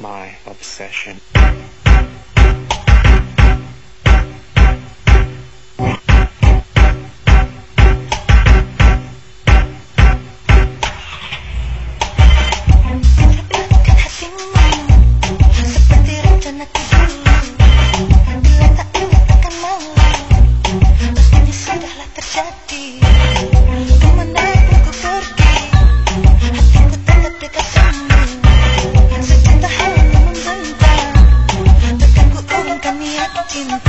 my obsession. in